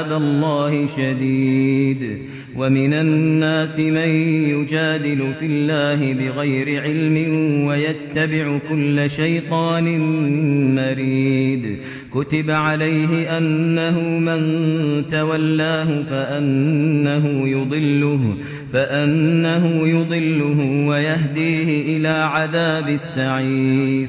عذاب الله شديد. ومن الناس من يجادل في الله بغير علم ويتبع كل شيطان مريد. كتب عليه أنه من تولاه فأنه يضله فأنه يضله ويهديه إلى عذاب السعير.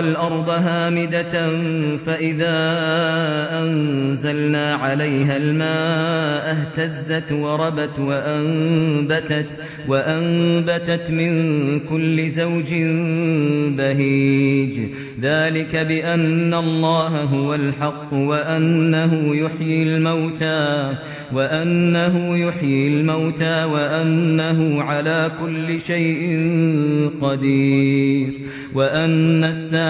والأرض الأرض هامدة فإذا أنزلنا عليها الماء اهتزت وربت وأنبتت, وأنبتت من كل زوج بهيج. ذلك بأن الله هو الحق وأنه يحيي الموتى وأنه يحيي الموتى وأنه على كل شيء قدير. وأن الساعة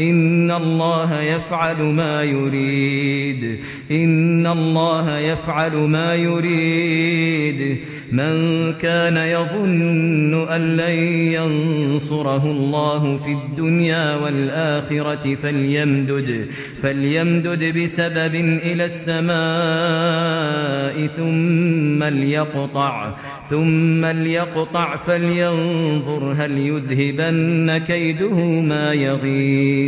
ان الله يفعل ما يريد ان الله يفعل ما يريد من كان يظن ان لن ينصره الله في الدنيا والاخره فليمدد فليمدد بسبب إلى السماء ثم ليقطع ثم ليقطع فلينظر هل يذهبن كيده ما يغيب